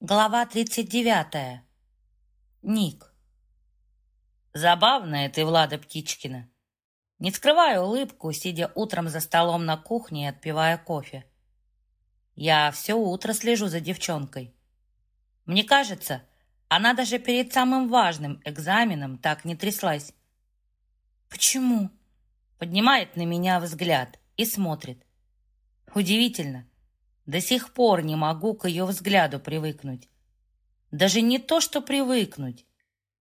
Глава 39. Ник. Забавная ты, Влада Птичкина. Не скрываю улыбку, сидя утром за столом на кухне и отпивая кофе. Я все утро слежу за девчонкой. Мне кажется, она даже перед самым важным экзаменом так не тряслась. Почему? Поднимает на меня взгляд и смотрит. Удивительно. До сих пор не могу к ее взгляду привыкнуть. Даже не то, что привыкнуть.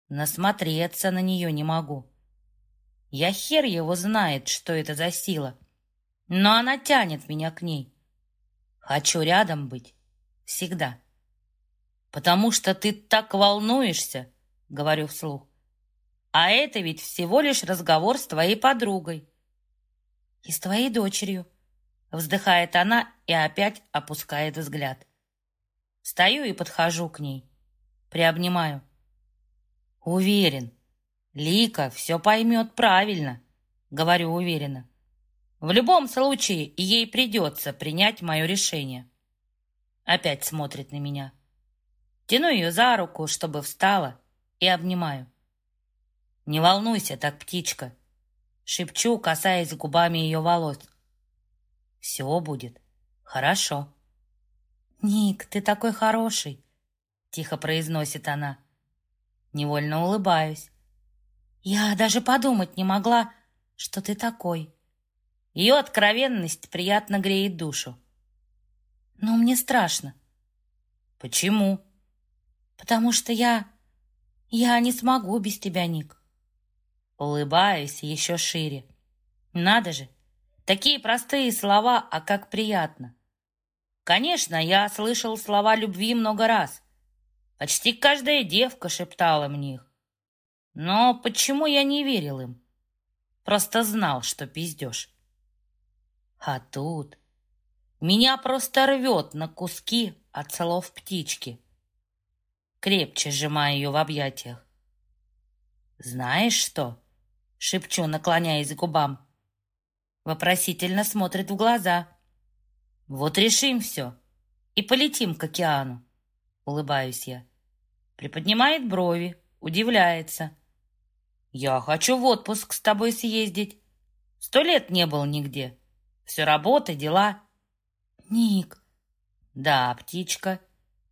Насмотреться на нее не могу. Я хер его знает, что это за сила. Но она тянет меня к ней. Хочу рядом быть. Всегда. Потому что ты так волнуешься, говорю вслух. А это ведь всего лишь разговор с твоей подругой. И с твоей дочерью. Вздыхает она и опять опускает взгляд. Стою и подхожу к ней. Приобнимаю. Уверен, Лика все поймет правильно, говорю уверенно. В любом случае ей придется принять мое решение. Опять смотрит на меня. Тяну ее за руку, чтобы встала, и обнимаю. «Не волнуйся так, птичка!» Шепчу, касаясь губами ее волос. Все будет хорошо. «Ник, ты такой хороший!» Тихо произносит она. Невольно улыбаюсь. «Я даже подумать не могла, что ты такой!» Ее откровенность приятно греет душу. «Но мне страшно». «Почему?» «Потому что я... я не смогу без тебя, Ник». Улыбаюсь еще шире. «Надо же! Такие простые слова, а как приятно. Конечно, я слышал слова любви много раз. Почти каждая девка шептала мне их. Но почему я не верил им? Просто знал, что пиздешь. А тут меня просто рвет на куски от слов птички. Крепче сжимая ее в объятиях. «Знаешь что?» — шепчу, наклоняясь к губам. Вопросительно смотрит в глаза. Вот решим все и полетим к океану. Улыбаюсь я. Приподнимает брови, удивляется. Я хочу в отпуск с тобой съездить. Сто лет не был нигде. Все работа, дела. Ник. Да, птичка,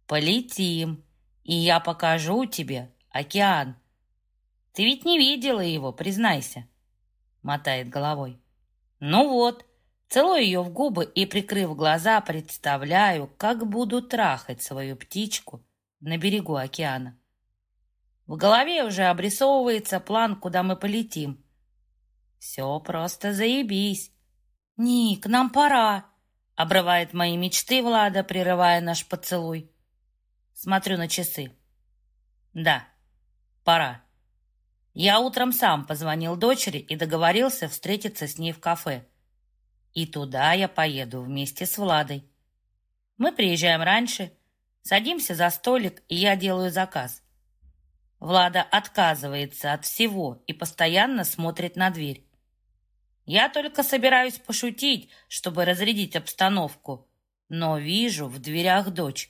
полетим, и я покажу тебе океан. Ты ведь не видела его, признайся. Мотает головой. Ну вот, целую ее в губы и, прикрыв глаза, представляю, как буду трахать свою птичку на берегу океана. В голове уже обрисовывается план, куда мы полетим. Все просто заебись. «Ник, нам пора!» — обрывает мои мечты Влада, прерывая наш поцелуй. Смотрю на часы. «Да, пора». Я утром сам позвонил дочери и договорился встретиться с ней в кафе. И туда я поеду вместе с Владой. Мы приезжаем раньше, садимся за столик, и я делаю заказ. Влада отказывается от всего и постоянно смотрит на дверь. Я только собираюсь пошутить, чтобы разрядить обстановку, но вижу в дверях дочь.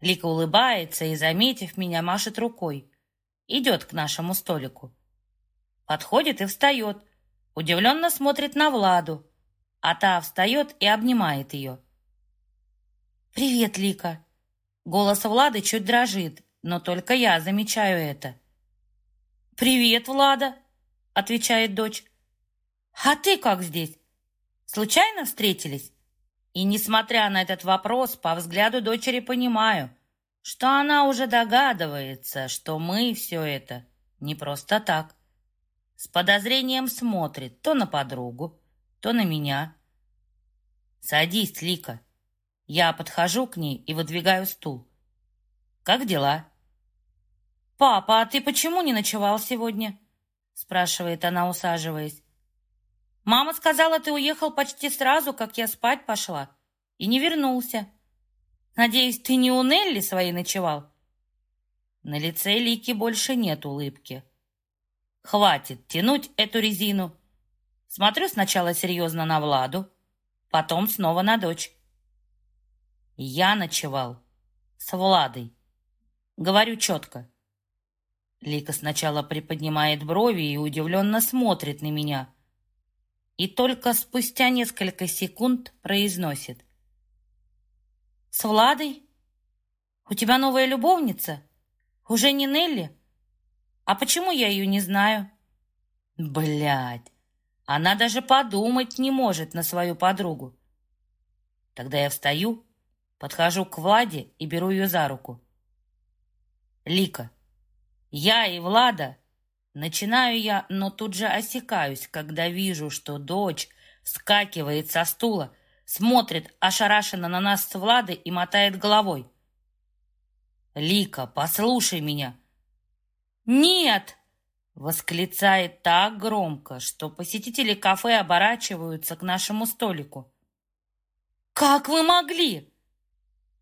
Лика улыбается и, заметив меня, машет рукой идет к нашему столику. Подходит и встает, удивленно смотрит на Владу, а та встает и обнимает ее. «Привет, Лика!» Голос Влады чуть дрожит, но только я замечаю это. «Привет, Влада!» — отвечает дочь. «А ты как здесь? Случайно встретились?» И, несмотря на этот вопрос, по взгляду дочери понимаю — что она уже догадывается, что мы все это не просто так. С подозрением смотрит то на подругу, то на меня. «Садись, Лика». Я подхожу к ней и выдвигаю стул. «Как дела?» «Папа, а ты почему не ночевал сегодня?» спрашивает она, усаживаясь. «Мама сказала, ты уехал почти сразу, как я спать пошла, и не вернулся». Надеюсь, ты не у Нелли своей ночевал?» На лице Лики больше нет улыбки. «Хватит тянуть эту резину!» Смотрю сначала серьезно на Владу, потом снова на дочь. Я ночевал С Владой. Говорю четко. Лика сначала приподнимает брови и удивленно смотрит на меня. И только спустя несколько секунд произносит. «С Владой? У тебя новая любовница? Уже не Нелли? А почему я ее не знаю?» Блядь, она даже подумать не может на свою подругу. Тогда я встаю, подхожу к Владе и беру ее за руку. Лика, я и Влада. Начинаю я, но тут же осекаюсь, когда вижу, что дочь вскакивает со стула, смотрит ошарашенно на нас с Владой и мотает головой. «Лика, послушай меня!» «Нет!» — восклицает так громко, что посетители кафе оборачиваются к нашему столику. «Как вы могли?»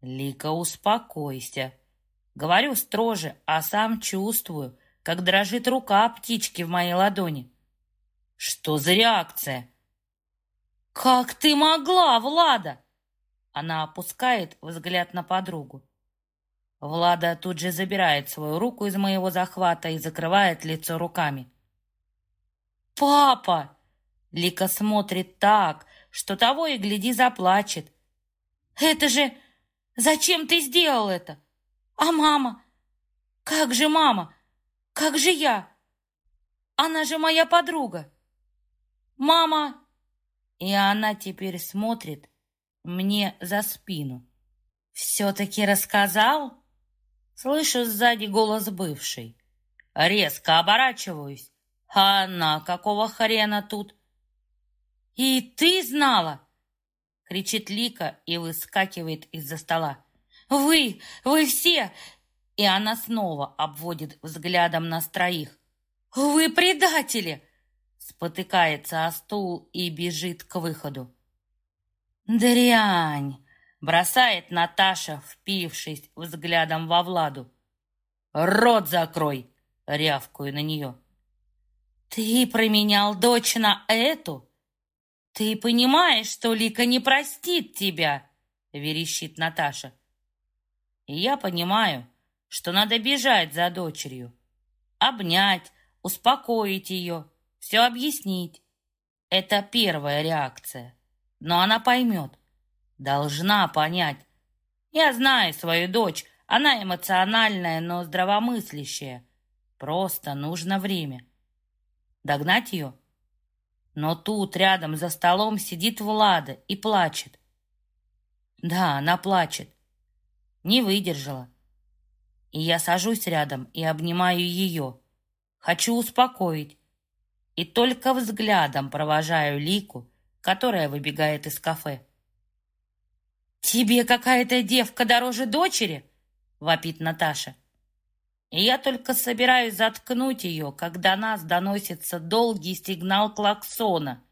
«Лика, успокойся!» Говорю строже, а сам чувствую, как дрожит рука птички в моей ладони. Что за реакция? «Как ты могла, Влада?» Она опускает взгляд на подругу. Влада тут же забирает свою руку из моего захвата и закрывает лицо руками. «Папа!» Лика смотрит так, что того и гляди заплачет. «Это же... Зачем ты сделал это? А мама? Как же мама? Как же я? Она же моя подруга. Мама!» И она теперь смотрит мне за спину. «Все-таки рассказал?» Слышу сзади голос бывшей. Резко оборачиваюсь. А она какого хрена тут? «И ты знала?» Кричит Лика и выскакивает из-за стола. Вы! Вы все!» И она снова обводит взглядом нас троих. «Вы предатели!» Спотыкается о стул и бежит к выходу. «Дрянь!» Бросает Наташа, впившись взглядом во Владу. «Рот закрой!» — рявкую на нее. «Ты променял дочь на эту? Ты понимаешь, что Лика не простит тебя?» — верещит Наташа. Я понимаю, что надо бежать за дочерью, обнять, успокоить ее, все объяснить. Это первая реакция. Но она поймет, должна понять. Я знаю свою дочь, она эмоциональная, но здравомыслящая. Просто нужно время. Догнать ее? Но тут рядом за столом сидит Влада и плачет. Да, она плачет. Не выдержала. И я сажусь рядом и обнимаю ее. Хочу успокоить. И только взглядом провожаю Лику, которая выбегает из кафе. «Тебе какая-то девка дороже дочери?» — вопит Наташа. И я только собираюсь заткнуть ее, когда нас доносится долгий сигнал клаксона,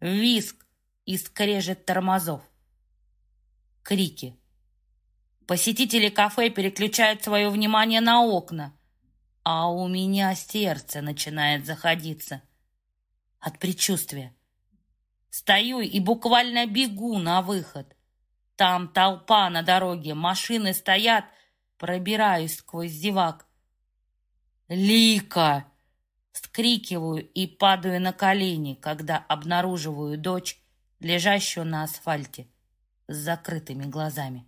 виск и скрежет тормозов. Крики. Посетители кафе переключают свое внимание на окна, а у меня сердце начинает заходиться от предчувствия. Стою и буквально бегу на выход. Там толпа на дороге, машины стоят, пробираюсь сквозь зевак. «Лика!» Скрикиваю и падаю на колени, когда обнаруживаю дочь, лежащую на асфальте с закрытыми глазами.